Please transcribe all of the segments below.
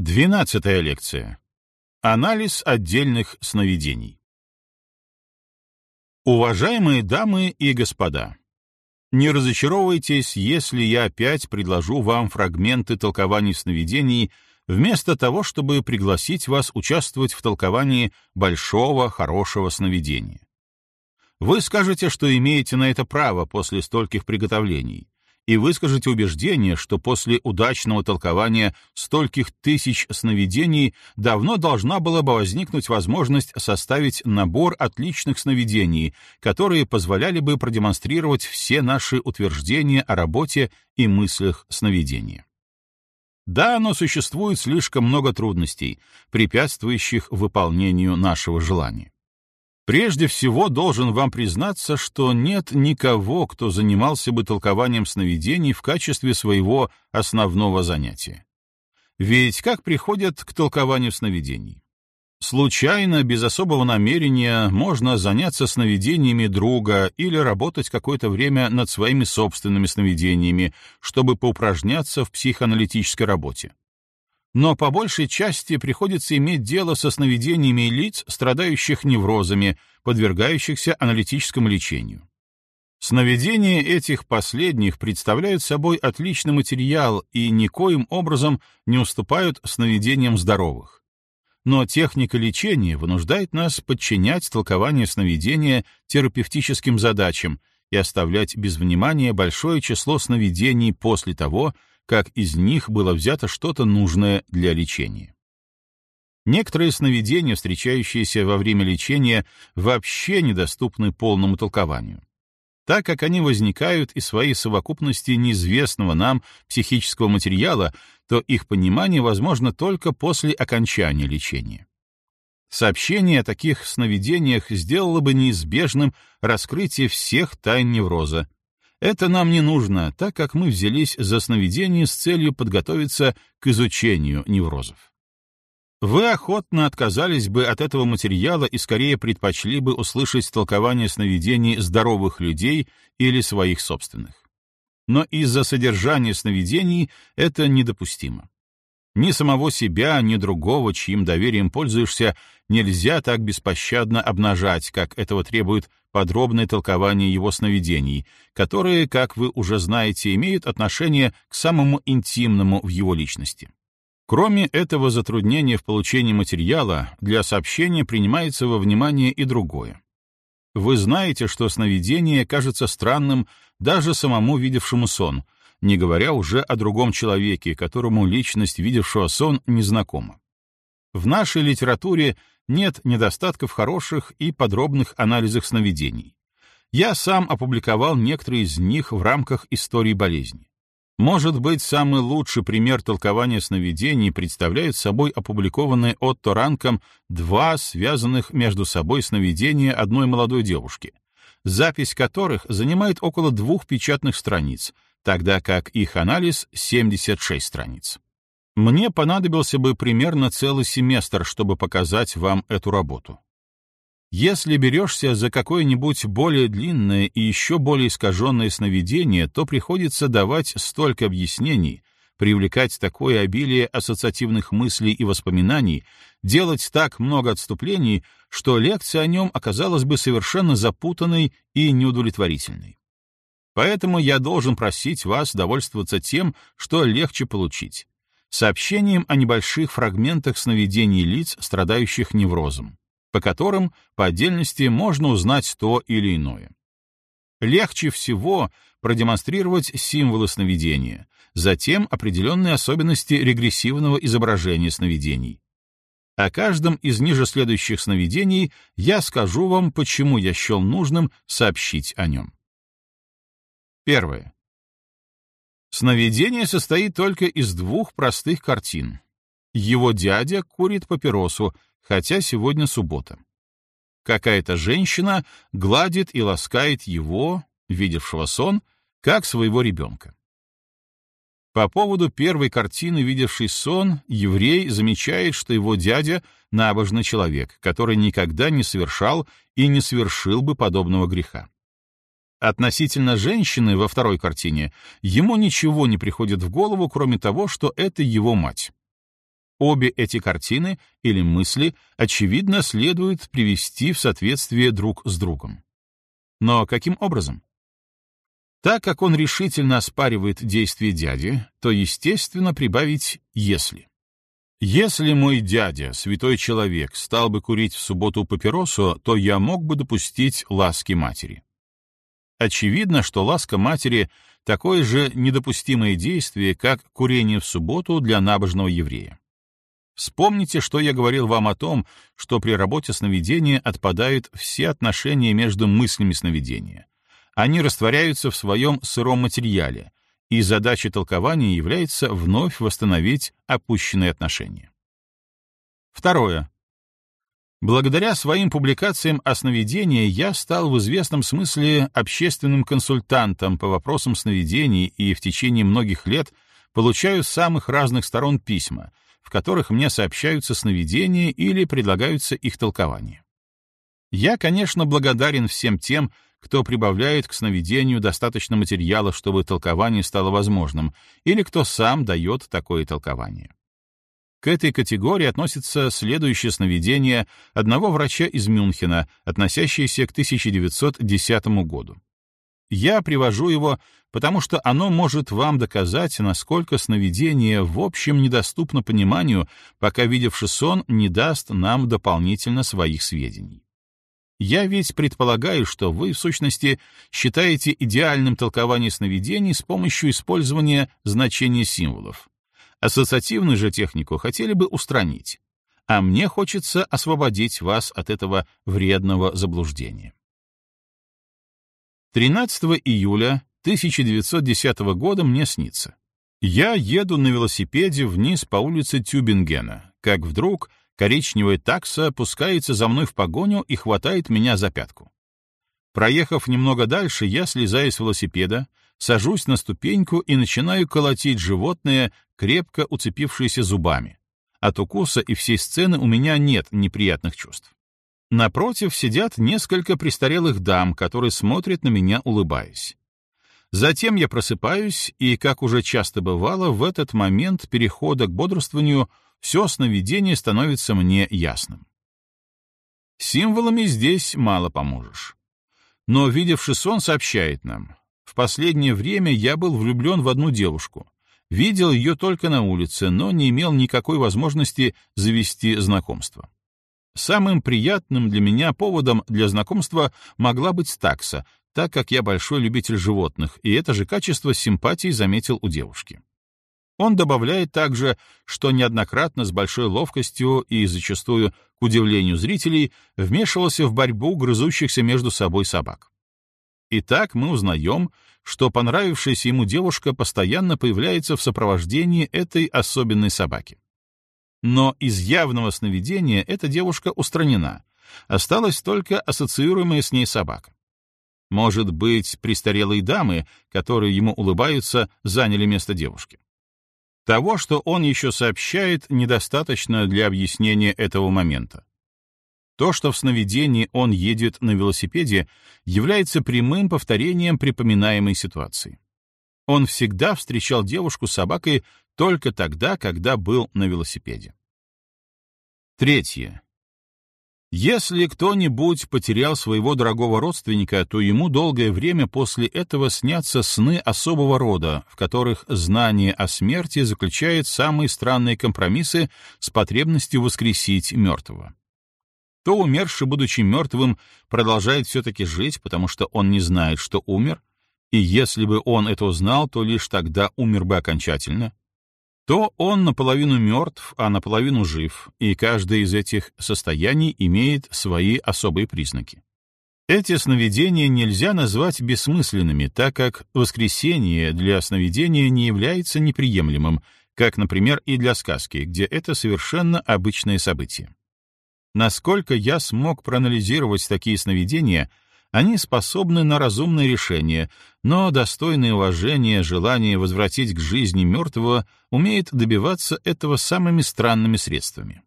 Двенадцатая лекция. Анализ отдельных сновидений. Уважаемые дамы и господа, не разочаровывайтесь, если я опять предложу вам фрагменты толкований сновидений вместо того, чтобы пригласить вас участвовать в толковании большого, хорошего сновидения. Вы скажете, что имеете на это право после стольких приготовлений, и выскажите убеждение, что после удачного толкования стольких тысяч сновидений давно должна была бы возникнуть возможность составить набор отличных сновидений, которые позволяли бы продемонстрировать все наши утверждения о работе и мыслях сновидения. Да, но существует слишком много трудностей, препятствующих выполнению нашего желания. Прежде всего, должен вам признаться, что нет никого, кто занимался бы толкованием сновидений в качестве своего основного занятия. Ведь как приходят к толкованию сновидений? Случайно, без особого намерения, можно заняться сновидениями друга или работать какое-то время над своими собственными сновидениями, чтобы поупражняться в психоаналитической работе но по большей части приходится иметь дело со сновидениями лиц, страдающих неврозами, подвергающихся аналитическому лечению. Сновидения этих последних представляют собой отличный материал и никоим образом не уступают сновидениям здоровых. Но техника лечения вынуждает нас подчинять толкование сновидения терапевтическим задачам и оставлять без внимания большое число сновидений после того, как из них было взято что-то нужное для лечения. Некоторые сновидения, встречающиеся во время лечения, вообще недоступны полному толкованию. Так как они возникают из своей совокупности неизвестного нам психического материала, то их понимание возможно только после окончания лечения. Сообщение о таких сновидениях сделало бы неизбежным раскрытие всех тайн невроза, это нам не нужно, так как мы взялись за сновидение с целью подготовиться к изучению неврозов. Вы охотно отказались бы от этого материала и скорее предпочли бы услышать толкование сновидений здоровых людей или своих собственных. Но из-за содержания сновидений это недопустимо. Ни самого себя, ни другого, чьим доверием пользуешься, нельзя так беспощадно обнажать, как этого требует подробное толкование его сновидений, которые, как вы уже знаете, имеют отношение к самому интимному в его личности. Кроме этого затруднения в получении материала, для сообщения принимается во внимание и другое. Вы знаете, что сновидение кажется странным даже самому видевшему сон — не говоря уже о другом человеке, которому личность видевшего сон незнакома. В нашей литературе нет недостатков хороших и подробных анализах сновидений. Я сам опубликовал некоторые из них в рамках истории болезни. Может быть, самый лучший пример толкования сновидений представляет собой опубликованные Отто Ранком два связанных между собой сновидения одной молодой девушки, запись которых занимает около двух печатных страниц, тогда как их анализ — 76 страниц. Мне понадобился бы примерно целый семестр, чтобы показать вам эту работу. Если берешься за какое-нибудь более длинное и еще более искаженное сновидение, то приходится давать столько объяснений, привлекать такое обилие ассоциативных мыслей и воспоминаний, делать так много отступлений, что лекция о нем оказалась бы совершенно запутанной и неудовлетворительной. Поэтому я должен просить вас довольствоваться тем, что легче получить. Сообщением о небольших фрагментах сновидений лиц, страдающих неврозом, по которым по отдельности можно узнать то или иное. Легче всего продемонстрировать символы сновидения, затем определенные особенности регрессивного изображения сновидений. О каждом из ниже следующих сновидений я скажу вам, почему я счел нужным сообщить о нем. Первое. Сновидение состоит только из двух простых картин. Его дядя курит папиросу, хотя сегодня суббота. Какая-то женщина гладит и ласкает его, видевшего сон, как своего ребенка. По поводу первой картины, видевший сон, еврей замечает, что его дядя — набожный человек, который никогда не совершал и не совершил бы подобного греха. Относительно женщины во второй картине ему ничего не приходит в голову, кроме того, что это его мать. Обе эти картины или мысли, очевидно, следует привести в соответствие друг с другом. Но каким образом? Так как он решительно оспаривает действие дяди, то, естественно, прибавить «если». Если мой дядя, святой человек, стал бы курить в субботу папиросу, то я мог бы допустить ласки матери. Очевидно, что ласка матери — такое же недопустимое действие, как курение в субботу для набожного еврея. Вспомните, что я говорил вам о том, что при работе сновидения отпадают все отношения между мыслями сновидения. Они растворяются в своем сыром материале, и задачей толкования является вновь восстановить опущенные отношения. Второе. Благодаря своим публикациям о сновидении я стал в известном смысле общественным консультантом по вопросам сновидений и в течение многих лет получаю с самых разных сторон письма, в которых мне сообщаются сновидения или предлагаются их толкования. Я, конечно, благодарен всем тем, кто прибавляет к сновидению достаточно материала, чтобы толкование стало возможным, или кто сам дает такое толкование. К этой категории относится следующее сновидение одного врача из Мюнхена, относящееся к 1910 году. Я привожу его, потому что оно может вам доказать, насколько сновидение в общем недоступно пониманию, пока видевший сон не даст нам дополнительно своих сведений. Я ведь предполагаю, что вы, в сущности, считаете идеальным толкование сновидений с помощью использования значения символов. Ассоциативную же технику хотели бы устранить. А мне хочется освободить вас от этого вредного заблуждения. 13 июля 1910 года мне снится. Я еду на велосипеде вниз по улице Тюбингена, как вдруг Коричневая такса пускается за мной в погоню и хватает меня за пятку. Проехав немного дальше, я слезаю с велосипеда, сажусь на ступеньку и начинаю колотить животное, крепко уцепившееся зубами. От укуса и всей сцены у меня нет неприятных чувств. Напротив сидят несколько престарелых дам, которые смотрят на меня, улыбаясь. Затем я просыпаюсь, и, как уже часто бывало, в этот момент перехода к бодрствованию все сновидение становится мне ясным. Символами здесь мало поможешь. Но видевший сон сообщает нам, в последнее время я был влюблен в одну девушку, видел ее только на улице, но не имел никакой возможности завести знакомство. Самым приятным для меня поводом для знакомства могла быть такса, так как я большой любитель животных, и это же качество симпатии заметил у девушки. Он добавляет также, что неоднократно с большой ловкостью и зачастую, к удивлению зрителей, вмешивался в борьбу грызущихся между собой собак. Итак, мы узнаем, что понравившаяся ему девушка постоянно появляется в сопровождении этой особенной собаки. Но из явного сновидения эта девушка устранена, осталась только ассоциируемая с ней собака. Может быть, престарелые дамы, которые ему улыбаются, заняли место девушки. Того, что он еще сообщает, недостаточно для объяснения этого момента. То, что в сновидении он едет на велосипеде, является прямым повторением припоминаемой ситуации. Он всегда встречал девушку с собакой только тогда, когда был на велосипеде. Третье. Если кто-нибудь потерял своего дорогого родственника, то ему долгое время после этого снятся сны особого рода, в которых знание о смерти заключает самые странные компромиссы с потребностью воскресить мертвого. То умерший, будучи мертвым, продолжает все-таки жить, потому что он не знает, что умер, и если бы он это узнал, то лишь тогда умер бы окончательно, то он наполовину мертв, а наполовину жив, и каждое из этих состояний имеет свои особые признаки. Эти сновидения нельзя назвать бессмысленными, так как воскресение для сновидения не является неприемлемым, как, например, и для сказки, где это совершенно обычное событие. Насколько я смог проанализировать такие сновидения — они способны на разумное решение, но достойное уважения желание возвратить к жизни мертвого умеет добиваться этого самыми странными средствами.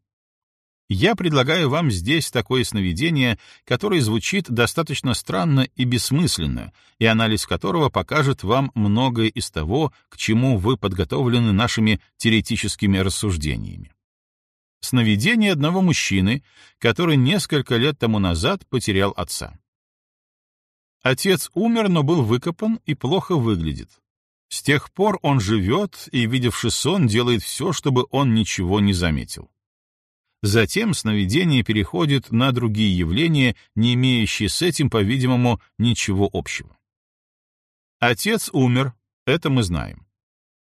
Я предлагаю вам здесь такое сновидение, которое звучит достаточно странно и бессмысленно, и анализ которого покажет вам многое из того, к чему вы подготовлены нашими теоретическими рассуждениями. Сновидение одного мужчины, который несколько лет тому назад потерял отца. Отец умер, но был выкопан и плохо выглядит. С тех пор он живет и, видевший сон, делает все, чтобы он ничего не заметил. Затем сновидение переходит на другие явления, не имеющие с этим, по-видимому, ничего общего. Отец умер, это мы знаем.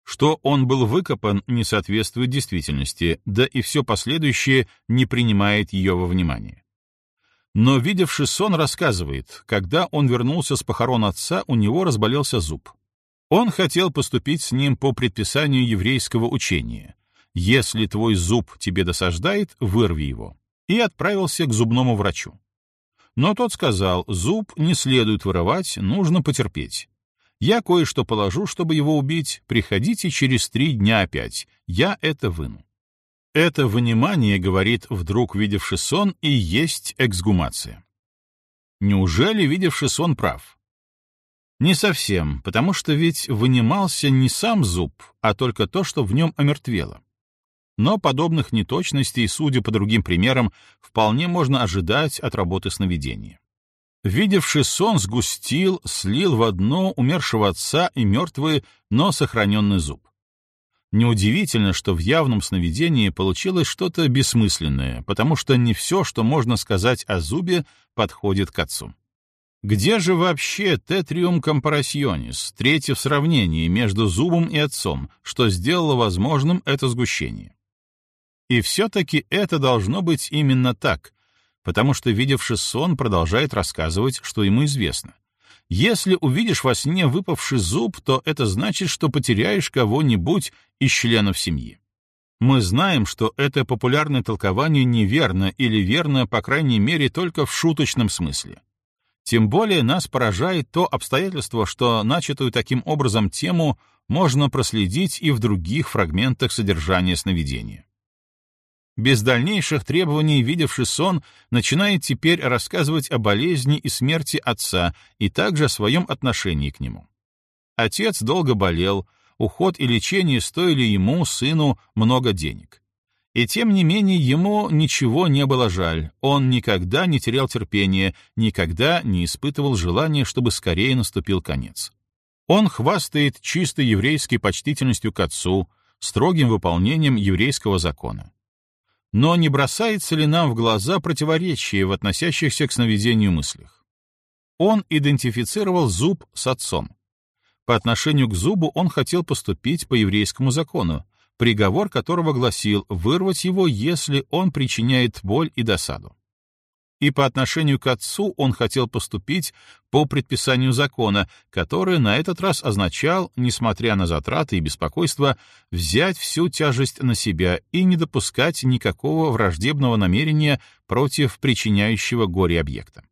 Что он был выкопан, не соответствует действительности, да и все последующее не принимает ее во внимание. Но видевший сон рассказывает, когда он вернулся с похорон отца, у него разболелся зуб. Он хотел поступить с ним по предписанию еврейского учения. «Если твой зуб тебе досаждает, вырви его», и отправился к зубному врачу. Но тот сказал, зуб не следует вырывать, нужно потерпеть. Я кое-что положу, чтобы его убить, приходите через три дня опять, я это выну. Это вынимание, говорит вдруг видевший сон, и есть эксгумация. Неужели видевший сон прав? Не совсем, потому что ведь вынимался не сам зуб, а только то, что в нем омертвело. Но подобных неточностей, судя по другим примерам, вполне можно ожидать от работы сновидения. Видевший сон сгустил, слил в одно умершего отца и мертвый, но сохраненный зуб. Неудивительно, что в явном сновидении получилось что-то бессмысленное, потому что не все, что можно сказать о зубе, подходит к отцу. Где же вообще тетриум компарационис, третье в сравнении между зубом и отцом, что сделало возможным это сгущение? И все-таки это должно быть именно так, потому что видевший сон продолжает рассказывать, что ему известно. Если увидишь во сне выпавший зуб, то это значит, что потеряешь кого-нибудь из членов семьи. Мы знаем, что это популярное толкование неверно или верно, по крайней мере, только в шуточном смысле. Тем более нас поражает то обстоятельство, что начатую таким образом тему можно проследить и в других фрагментах содержания сновидения. Без дальнейших требований видевший сон начинает теперь рассказывать о болезни и смерти отца и также о своем отношении к нему. Отец долго болел, уход и лечение стоили ему, сыну, много денег. И тем не менее ему ничего не было жаль, он никогда не терял терпения, никогда не испытывал желания, чтобы скорее наступил конец. Он хвастает чисто еврейской почтительностью к отцу, строгим выполнением еврейского закона. Но не бросается ли нам в глаза противоречие в относящихся к сновидению мыслях? Он идентифицировал зуб с отцом. По отношению к зубу он хотел поступить по еврейскому закону, приговор которого гласил вырвать его, если он причиняет боль и досаду. И по отношению к отцу он хотел поступить по предписанию закона, который на этот раз означал, несмотря на затраты и беспокойство, взять всю тяжесть на себя и не допускать никакого враждебного намерения против причиняющего горе объекта.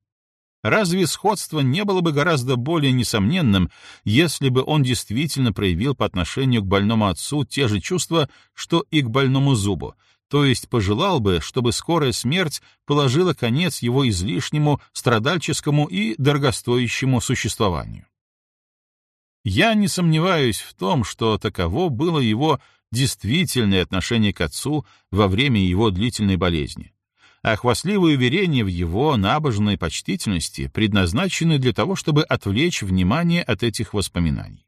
Разве сходство не было бы гораздо более несомненным, если бы он действительно проявил по отношению к больному отцу те же чувства, что и к больному зубу, то есть пожелал бы, чтобы скорая смерть положила конец его излишнему, страдальческому и дорогостоящему существованию? Я не сомневаюсь в том, что таково было его действительное отношение к отцу во время его длительной болезни а хвастливые уверения в его набожной почтительности предназначены для того, чтобы отвлечь внимание от этих воспоминаний.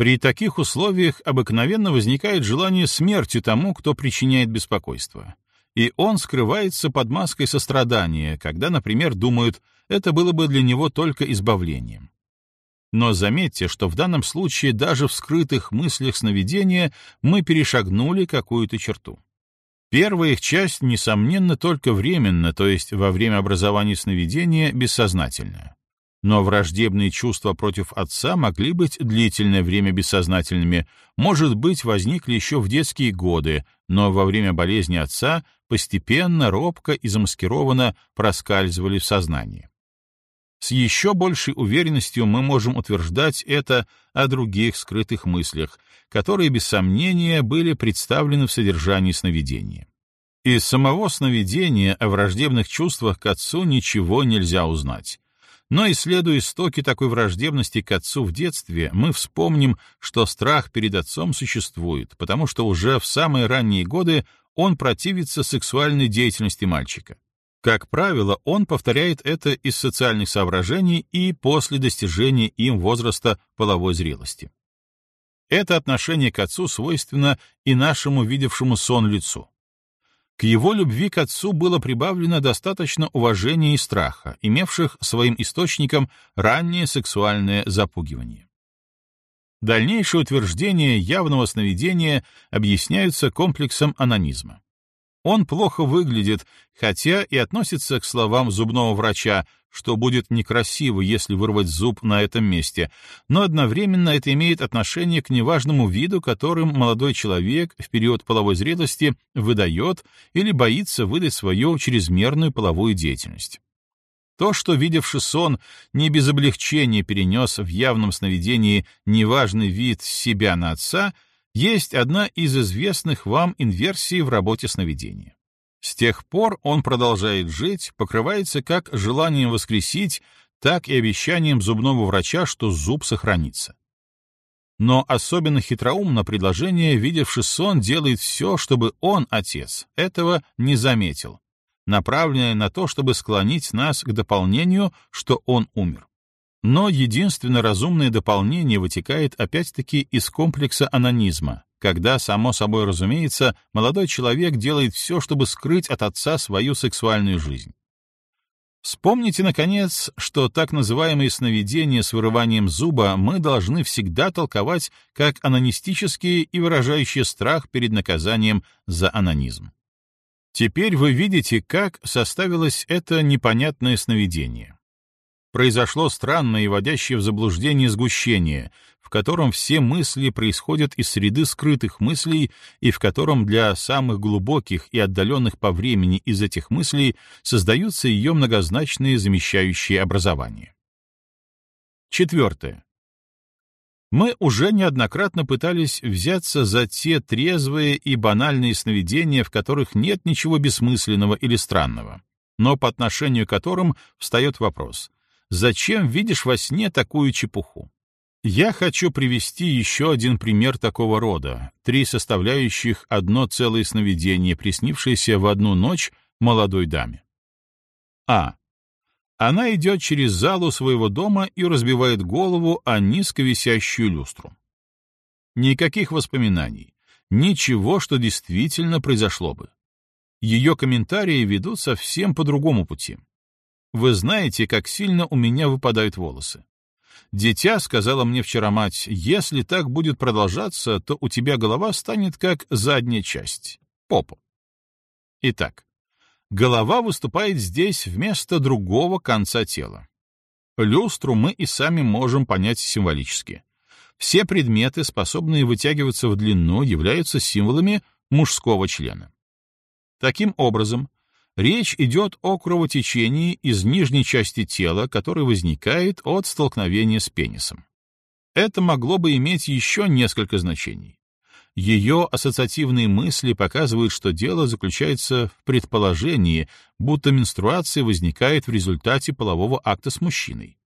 При таких условиях обыкновенно возникает желание смерти тому, кто причиняет беспокойство. И он скрывается под маской сострадания, когда, например, думают, это было бы для него только избавлением. Но заметьте, что в данном случае даже в скрытых мыслях сновидения мы перешагнули какую-то черту. Первая их часть, несомненно, только временно, то есть во время образования сновидения бессознательная. Но враждебные чувства против отца могли быть длительное время бессознательными, может быть, возникли еще в детские годы, но во время болезни отца постепенно, робко и замаскированно проскальзывали в сознание. С еще большей уверенностью мы можем утверждать это о других скрытых мыслях, которые, без сомнения, были представлены в содержании сновидения. Из самого сновидения о враждебных чувствах к отцу ничего нельзя узнать. Но, исследуя истоки такой враждебности к отцу в детстве, мы вспомним, что страх перед отцом существует, потому что уже в самые ранние годы он противится сексуальной деятельности мальчика. Как правило, он повторяет это из социальных соображений и после достижения им возраста половой зрелости. Это отношение к отцу свойственно и нашему видевшему сон лицу. К его любви к отцу было прибавлено достаточно уважения и страха, имевших своим источником раннее сексуальное запугивание. Дальнейшие утверждения явного сновидения объясняются комплексом анонизма. Он плохо выглядит, хотя и относится к словам зубного врача, что будет некрасиво, если вырвать зуб на этом месте, но одновременно это имеет отношение к неважному виду, которым молодой человек в период половой зрелости выдает или боится выдать свою чрезмерную половую деятельность. То, что видевший сон не без облегчения перенес в явном сновидении неважный вид себя на отца — есть одна из известных вам инверсий в работе сновидения. С тех пор он продолжает жить, покрывается как желанием воскресить, так и обещанием зубного врача, что зуб сохранится. Но особенно хитроумно предложение, видевший сон, делает все, чтобы он, отец, этого не заметил, направленное на то, чтобы склонить нас к дополнению, что он умер. Но единственно разумное дополнение вытекает опять-таки из комплекса анонизма, когда, само собой разумеется, молодой человек делает все, чтобы скрыть от отца свою сексуальную жизнь. Вспомните, наконец, что так называемые сновидения с вырыванием зуба мы должны всегда толковать как анонистические и выражающие страх перед наказанием за анонизм. Теперь вы видите, как составилось это непонятное сновидение произошло странное и вводящее в заблуждение сгущение, в котором все мысли происходят из среды скрытых мыслей и в котором для самых глубоких и отдаленных по времени из этих мыслей создаются ее многозначные замещающие образования. Четвертое. Мы уже неоднократно пытались взяться за те трезвые и банальные сновидения, в которых нет ничего бессмысленного или странного, но по отношению к которым встает вопрос — Зачем видишь во сне такую чепуху? Я хочу привести еще один пример такого рода. Три составляющих одно целое сновидение, приснившееся в одну ночь молодой даме. А. Она идет через залу своего дома и разбивает голову о низко висящую люстру. Никаких воспоминаний, ничего, что действительно произошло бы. Ее комментарии ведут совсем по другому пути. Вы знаете, как сильно у меня выпадают волосы. Дитя сказала мне вчера мать, если так будет продолжаться, то у тебя голова станет как задняя часть, попа. Итак, голова выступает здесь вместо другого конца тела. Люстру мы и сами можем понять символически. Все предметы, способные вытягиваться в длину, являются символами мужского члена. Таким образом, Речь идет о кровотечении из нижней части тела, которое возникает от столкновения с пенисом. Это могло бы иметь еще несколько значений. Ее ассоциативные мысли показывают, что дело заключается в предположении, будто менструация возникает в результате полового акта с мужчиной.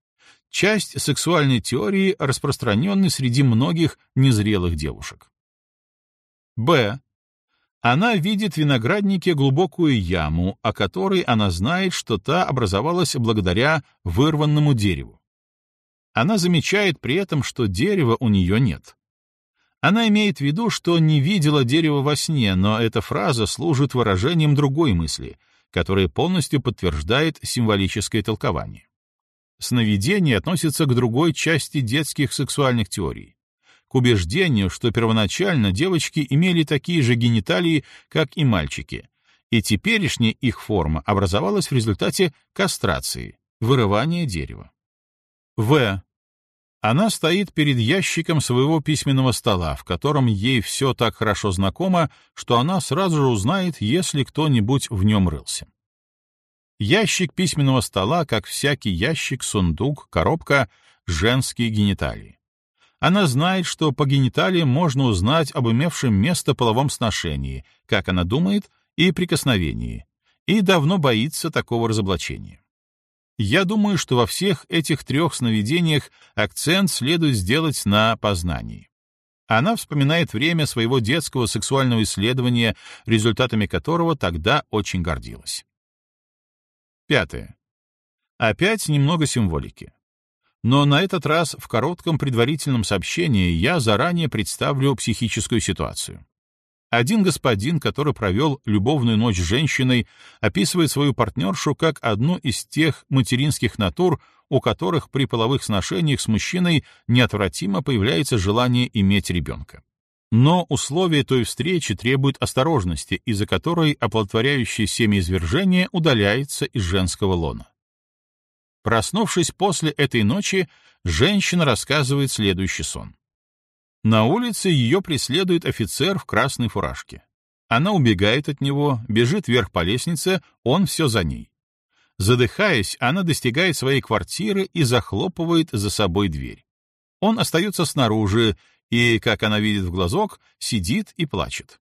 Часть сексуальной теории распространенной среди многих незрелых девушек. Б. Она видит в винограднике глубокую яму, о которой она знает, что та образовалась благодаря вырванному дереву. Она замечает при этом, что дерева у нее нет. Она имеет в виду, что не видела дерева во сне, но эта фраза служит выражением другой мысли, которая полностью подтверждает символическое толкование. Сновидение относится к другой части детских сексуальных теорий к убеждению, что первоначально девочки имели такие же гениталии, как и мальчики, и теперешняя их форма образовалась в результате кастрации, вырывания дерева. В. Она стоит перед ящиком своего письменного стола, в котором ей все так хорошо знакомо, что она сразу же узнает, если кто-нибудь в нем рылся. Ящик письменного стола, как всякий ящик, сундук, коробка, женские гениталии. Она знает, что по гениталиям можно узнать об имевшем место половом сношении, как она думает, и прикосновении, и давно боится такого разоблачения. Я думаю, что во всех этих трех сновидениях акцент следует сделать на познании. Она вспоминает время своего детского сексуального исследования, результатами которого тогда очень гордилась. Пятое. Опять немного символики. Но на этот раз в коротком предварительном сообщении я заранее представлю психическую ситуацию. Один господин, который провел любовную ночь с женщиной, описывает свою партнершу как одну из тех материнских натур, у которых при половых сношениях с мужчиной неотвратимо появляется желание иметь ребенка. Но условия той встречи требуют осторожности, из-за которой оплодотворяющее семяизвержение удаляется из женского лона. Проснувшись после этой ночи, женщина рассказывает следующий сон. На улице ее преследует офицер в красной фуражке. Она убегает от него, бежит вверх по лестнице, он все за ней. Задыхаясь, она достигает своей квартиры и захлопывает за собой дверь. Он остается снаружи и, как она видит в глазок, сидит и плачет.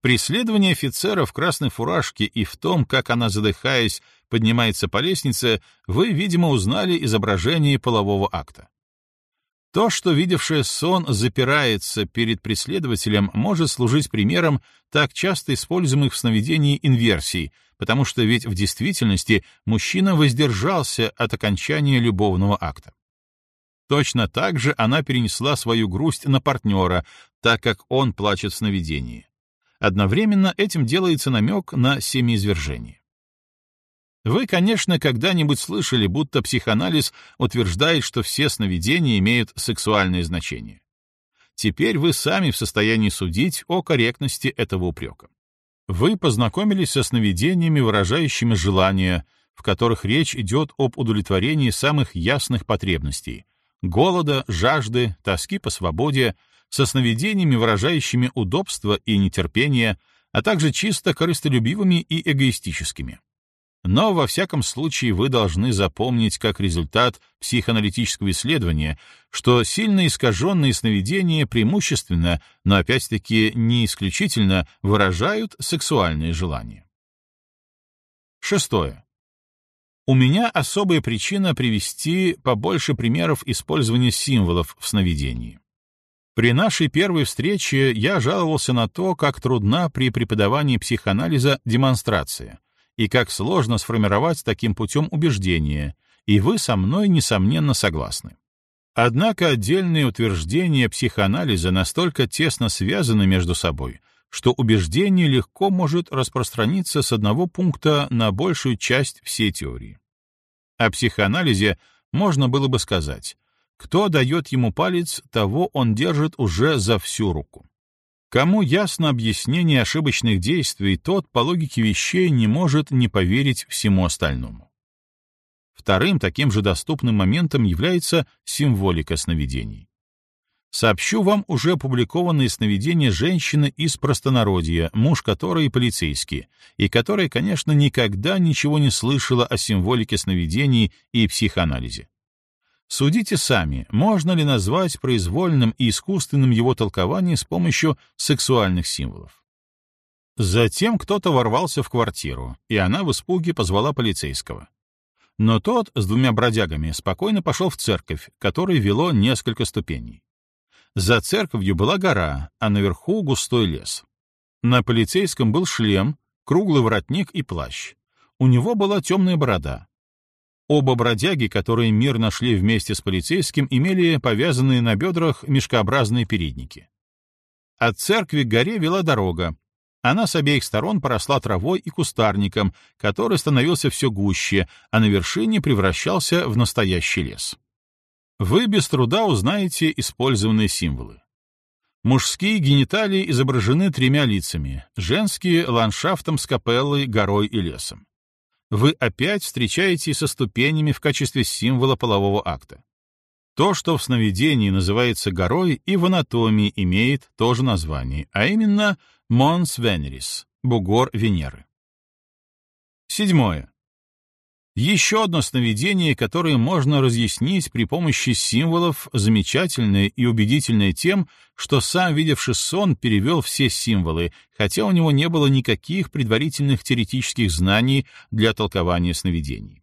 В преследовании офицера в красной фуражке и в том, как она, задыхаясь, поднимается по лестнице, вы, видимо, узнали изображение полового акта. То, что видевший сон запирается перед преследователем, может служить примером так часто используемых в сновидении инверсий, потому что ведь в действительности мужчина воздержался от окончания любовного акта. Точно так же она перенесла свою грусть на партнера, так как он плачет в сновидении. Одновременно этим делается намек на семяизвержение. Вы, конечно, когда-нибудь слышали, будто психоанализ утверждает, что все сновидения имеют сексуальное значение. Теперь вы сами в состоянии судить о корректности этого упрека. Вы познакомились со сновидениями, выражающими желания, в которых речь идет об удовлетворении самых ясных потребностей — голода, жажды, тоски по свободе, со сновидениями, выражающими удобство и нетерпение, а также чисто корыстолюбивыми и эгоистическими. Но во всяком случае вы должны запомнить как результат психоаналитического исследования, что сильно искаженные сновидения преимущественно, но опять-таки не исключительно, выражают сексуальные желания. Шестое. У меня особая причина привести побольше примеров использования символов в сновидении. При нашей первой встрече я жаловался на то, как трудна при преподавании психоанализа демонстрация — и как сложно сформировать таким путем убеждение, и вы со мной, несомненно, согласны. Однако отдельные утверждения психоанализа настолько тесно связаны между собой, что убеждение легко может распространиться с одного пункта на большую часть всей теории. О психоанализе можно было бы сказать, кто дает ему палец, того он держит уже за всю руку. Кому ясно объяснение ошибочных действий, тот по логике вещей не может не поверить всему остальному. Вторым таким же доступным моментом является символика сновидений. Сообщу вам уже опубликованные сновидения женщины из простонародья, муж которой полицейский, и которая, конечно, никогда ничего не слышала о символике сновидений и психоанализе. Судите сами, можно ли назвать произвольным и искусственным его толкование с помощью сексуальных символов. Затем кто-то ворвался в квартиру, и она в испуге позвала полицейского. Но тот с двумя бродягами спокойно пошел в церковь, которой вело несколько ступеней. За церковью была гора, а наверху густой лес. На полицейском был шлем, круглый воротник и плащ. У него была темная борода. Оба бродяги, которые мир нашли вместе с полицейским, имели повязанные на бедрах мешкообразные передники. От церкви к горе вела дорога. Она с обеих сторон поросла травой и кустарником, который становился все гуще, а на вершине превращался в настоящий лес. Вы без труда узнаете использованные символы. Мужские гениталии изображены тремя лицами, женские — ландшафтом с капеллой, горой и лесом вы опять встречаете со ступенями в качестве символа полового акта. То, что в сновидении называется горой, и в анатомии имеет то же название, а именно Монс Венерис, бугор Венеры. Седьмое. Еще одно сновидение, которое можно разъяснить при помощи символов, замечательное и убедительное тем, что сам видевший сон перевел все символы, хотя у него не было никаких предварительных теоретических знаний для толкования сновидений.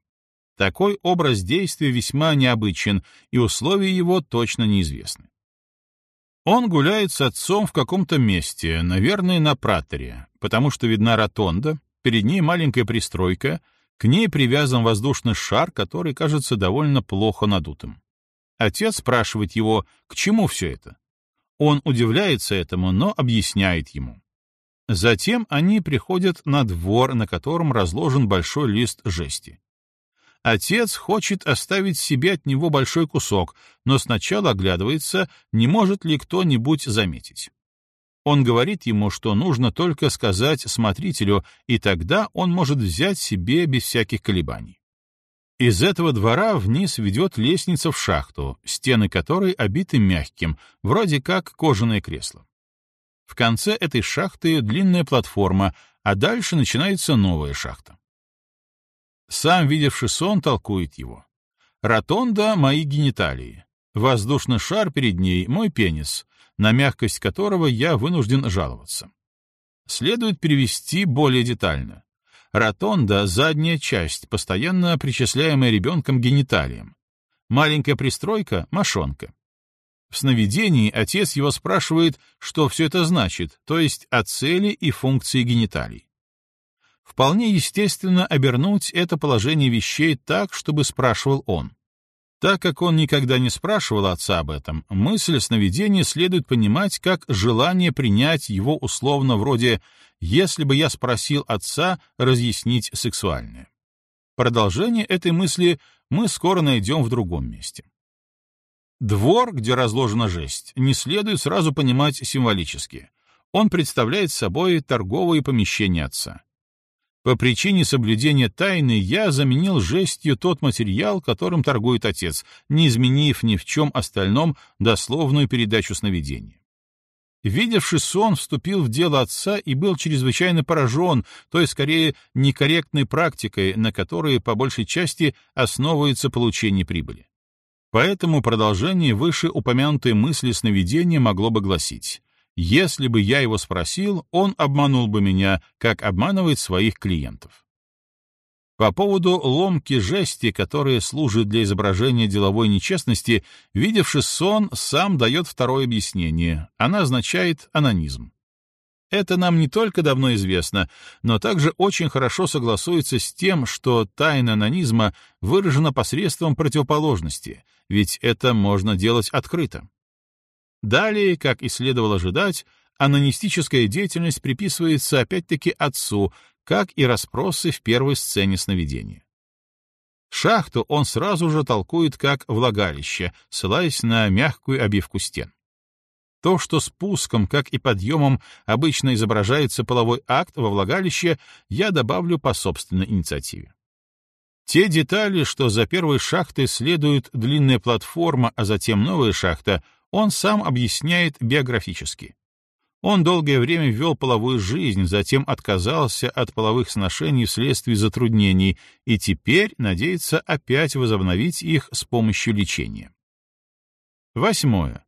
Такой образ действия весьма необычен, и условия его точно неизвестны. Он гуляет с отцом в каком-то месте, наверное, на праторе, потому что видна ротонда, перед ней маленькая пристройка, к ней привязан воздушный шар, который кажется довольно плохо надутым. Отец спрашивает его, к чему все это. Он удивляется этому, но объясняет ему. Затем они приходят на двор, на котором разложен большой лист жести. Отец хочет оставить себе от него большой кусок, но сначала оглядывается, не может ли кто-нибудь заметить. Он говорит ему, что нужно только сказать смотрителю, и тогда он может взять себе без всяких колебаний. Из этого двора вниз ведет лестница в шахту, стены которой обиты мягким, вроде как кожаное кресло. В конце этой шахты длинная платформа, а дальше начинается новая шахта. Сам видевший сон толкует его. Ротонда — мои гениталии. Воздушный шар перед ней — мой пенис, на мягкость которого я вынужден жаловаться. Следует перевести более детально. Ротонда — задняя часть, постоянно причисляемая ребенком гениталиям. Маленькая пристройка — мошонка. В сновидении отец его спрашивает, что все это значит, то есть о цели и функции гениталий. Вполне естественно обернуть это положение вещей так, чтобы спрашивал он. Так как он никогда не спрашивал отца об этом, мысль сновидения следует понимать как желание принять его условно вроде «если бы я спросил отца разъяснить сексуальное». Продолжение этой мысли мы скоро найдем в другом месте. Двор, где разложена жесть, не следует сразу понимать символически. Он представляет собой торговые помещения отца. По причине соблюдения тайны я заменил жестью тот материал, которым торгует отец, не изменив ни в чем остальном дословную передачу сновидения. Видевший сон, вступил в дело отца и был чрезвычайно поражен, то есть, скорее, некорректной практикой, на которой, по большей части, основывается получение прибыли. Поэтому продолжение выше упомянутой мысли сновидения могло бы гласить если бы я его спросил, он обманул бы меня, как обманывает своих клиентов. По поводу ломки жести, которая служит для изображения деловой нечестности, видевший сон сам дает второе объяснение. Она означает анонизм. Это нам не только давно известно, но также очень хорошо согласуется с тем, что тайна анонизма выражена посредством противоположности, ведь это можно делать открыто. Далее, как и следовало ожидать, анонистическая деятельность приписывается опять-таки отцу, как и расспросы в первой сцене сновидения. Шахту он сразу же толкует как влагалище, ссылаясь на мягкую обивку стен. То, что спуском, как и подъемом, обычно изображается половой акт во влагалище, я добавлю по собственной инициативе. Те детали, что за первой шахтой следует длинная платформа, а затем новая шахта — он сам объясняет биографически. Он долгое время вел половую жизнь, затем отказался от половых сношений вследствие затруднений и теперь надеется опять возобновить их с помощью лечения. Восьмое.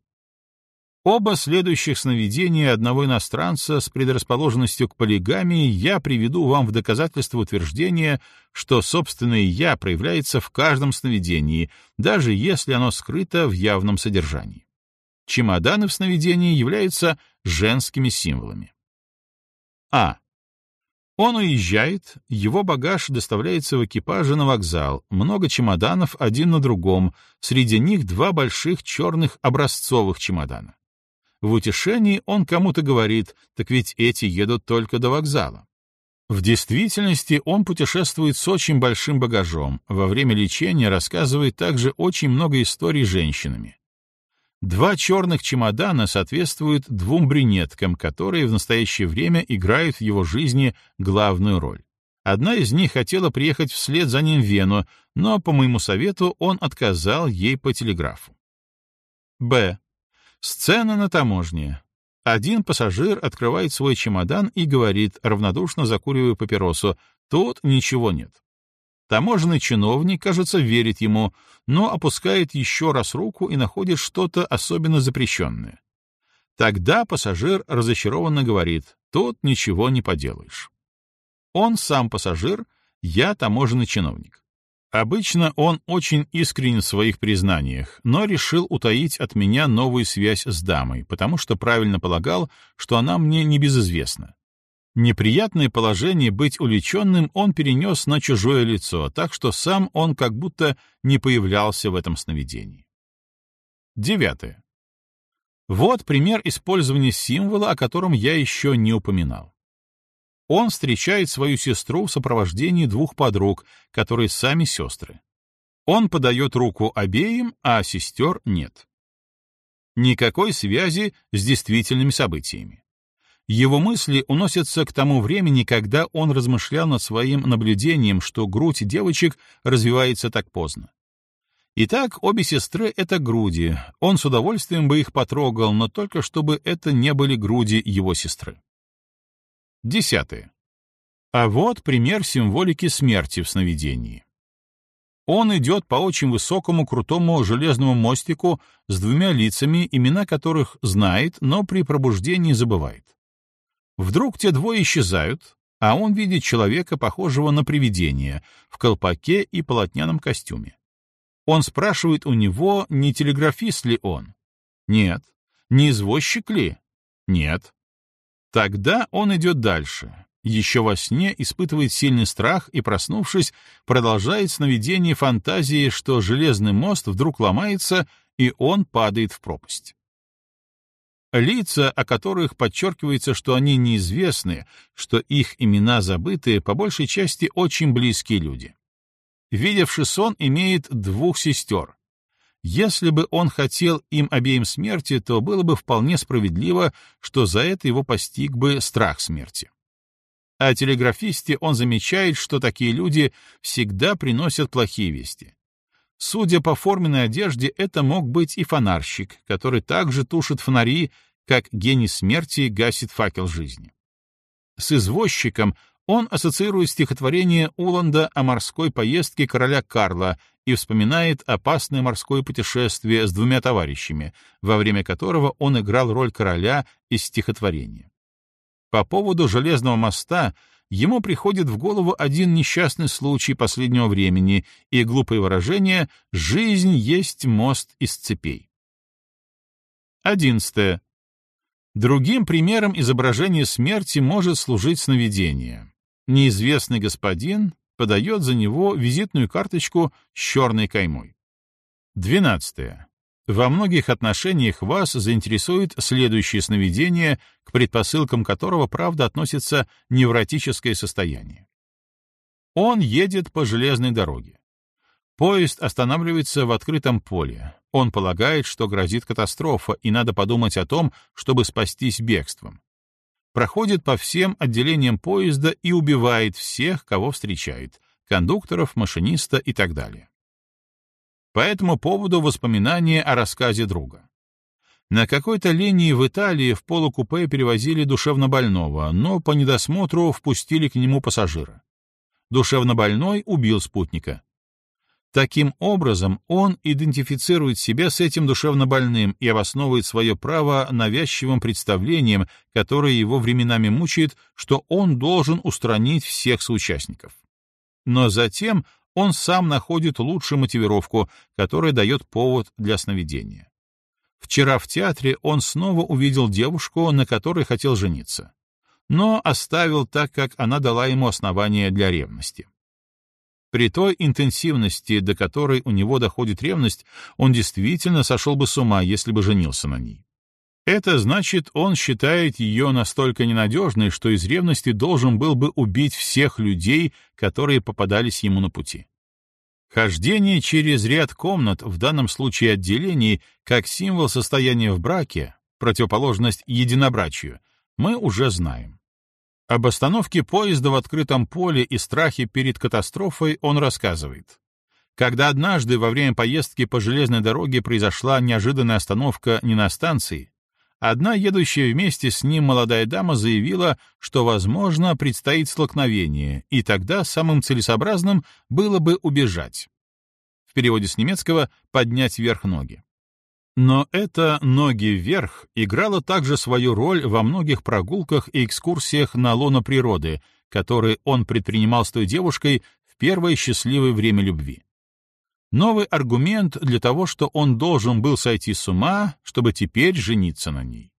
Оба следующих сновидения одного иностранца с предрасположенностью к полигамии я приведу вам в доказательство утверждения, что собственное «я» проявляется в каждом сновидении, даже если оно скрыто в явном содержании чемоданы в сновидении являются женскими символами. А. Он уезжает, его багаж доставляется в экипаже на вокзал, много чемоданов один на другом, среди них два больших черных образцовых чемодана. В утешении он кому-то говорит, так ведь эти едут только до вокзала. В действительности он путешествует с очень большим багажом, во время лечения рассказывает также очень много историй женщинами. Два черных чемодана соответствуют двум брюнеткам, которые в настоящее время играют в его жизни главную роль. Одна из них хотела приехать вслед за ним в Вену, но, по моему совету, он отказал ей по телеграфу. Б. Сцена на таможне. Один пассажир открывает свой чемодан и говорит, равнодушно закуривая папиросу, «Тут ничего нет». Таможенный чиновник, кажется, верит ему, но опускает еще раз руку и находит что-то особенно запрещенное. Тогда пассажир разочарованно говорит, тут ничего не поделаешь. Он сам пассажир, я таможенный чиновник. Обычно он очень искренен в своих признаниях, но решил утаить от меня новую связь с дамой, потому что правильно полагал, что она мне не безызвестна. Неприятное положение быть увлеченным он перенес на чужое лицо, так что сам он как будто не появлялся в этом сновидении. Девятое. Вот пример использования символа, о котором я еще не упоминал. Он встречает свою сестру в сопровождении двух подруг, которые сами сестры. Он подает руку обеим, а сестер нет. Никакой связи с действительными событиями. Его мысли уносятся к тому времени, когда он размышлял над своим наблюдением, что грудь девочек развивается так поздно. Итак, обе сестры — это груди. Он с удовольствием бы их потрогал, но только чтобы это не были груди его сестры. Десятое. А вот пример символики смерти в сновидении. Он идет по очень высокому крутому железному мостику с двумя лицами, имена которых знает, но при пробуждении забывает. Вдруг те двое исчезают, а он видит человека, похожего на привидение, в колпаке и полотняном костюме. Он спрашивает у него, не телеграфист ли он. Нет. Не извозчик ли? Нет. Тогда он идет дальше. Еще во сне испытывает сильный страх и, проснувшись, продолжает сновидение фантазии, что железный мост вдруг ломается, и он падает в пропасть. Лица, о которых подчеркивается, что они неизвестны, что их имена забыты, по большей части очень близкие люди. Видевший сон имеет двух сестер, если бы он хотел им обеим смерти, то было бы вполне справедливо, что за это его постиг бы страх смерти. О телеграфисте он замечает, что такие люди всегда приносят плохие вести. Судя по форменной одежде, это мог быть и фонарщик, который также тушит фонари, как гений смерти гасит факел жизни. С извозчиком он ассоциирует стихотворение Уланда о морской поездке короля Карла и вспоминает опасное морское путешествие с двумя товарищами, во время которого он играл роль короля из стихотворения. По поводу железного моста ему приходит в голову один несчастный случай последнего времени и глупое выражение «жизнь есть мост из цепей». Одиннадцатое. Другим примером изображения смерти может служить сновидение неизвестный господин подает за него визитную карточку с черной каймой. 12. Во многих отношениях вас заинтересует следующее сновидение, к предпосылкам которого, правда, относится невротическое состояние. Он едет по железной дороге. Поезд останавливается в открытом поле. Он полагает, что грозит катастрофа, и надо подумать о том, чтобы спастись бегством проходит по всем отделениям поезда и убивает всех, кого встречает — кондукторов, машиниста и так далее. По этому поводу воспоминания о рассказе друга. На какой-то линии в Италии в полукупе перевозили душевнобольного, но по недосмотру впустили к нему пассажира. Душевнобольной убил спутника. Таким образом, он идентифицирует себя с этим душевнобольным и обосновывает свое право навязчивым представлением, которое его временами мучает, что он должен устранить всех соучастников. Но затем он сам находит лучшую мотивировку, которая дает повод для сновидения. Вчера в театре он снова увидел девушку, на которой хотел жениться, но оставил так, как она дала ему основания для ревности. При той интенсивности, до которой у него доходит ревность, он действительно сошел бы с ума, если бы женился на ней. Это значит, он считает ее настолько ненадежной, что из ревности должен был бы убить всех людей, которые попадались ему на пути. Хождение через ряд комнат, в данном случае отделений, как символ состояния в браке, противоположность единобрачию, мы уже знаем. Об остановке поезда в открытом поле и страхе перед катастрофой он рассказывает. Когда однажды во время поездки по железной дороге произошла неожиданная остановка не на станции, одна едущая вместе с ним молодая дама заявила, что, возможно, предстоит столкновение, и тогда самым целесообразным было бы убежать. В переводе с немецкого «поднять вверх ноги». Но это «ноги вверх» играло также свою роль во многих прогулках и экскурсиях на лоно природы, которые он предпринимал с той девушкой в первое счастливое время любви. Новый аргумент для того, что он должен был сойти с ума, чтобы теперь жениться на ней.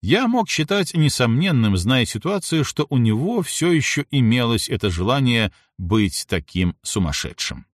Я мог считать несомненным, зная ситуацию, что у него все еще имелось это желание быть таким сумасшедшим.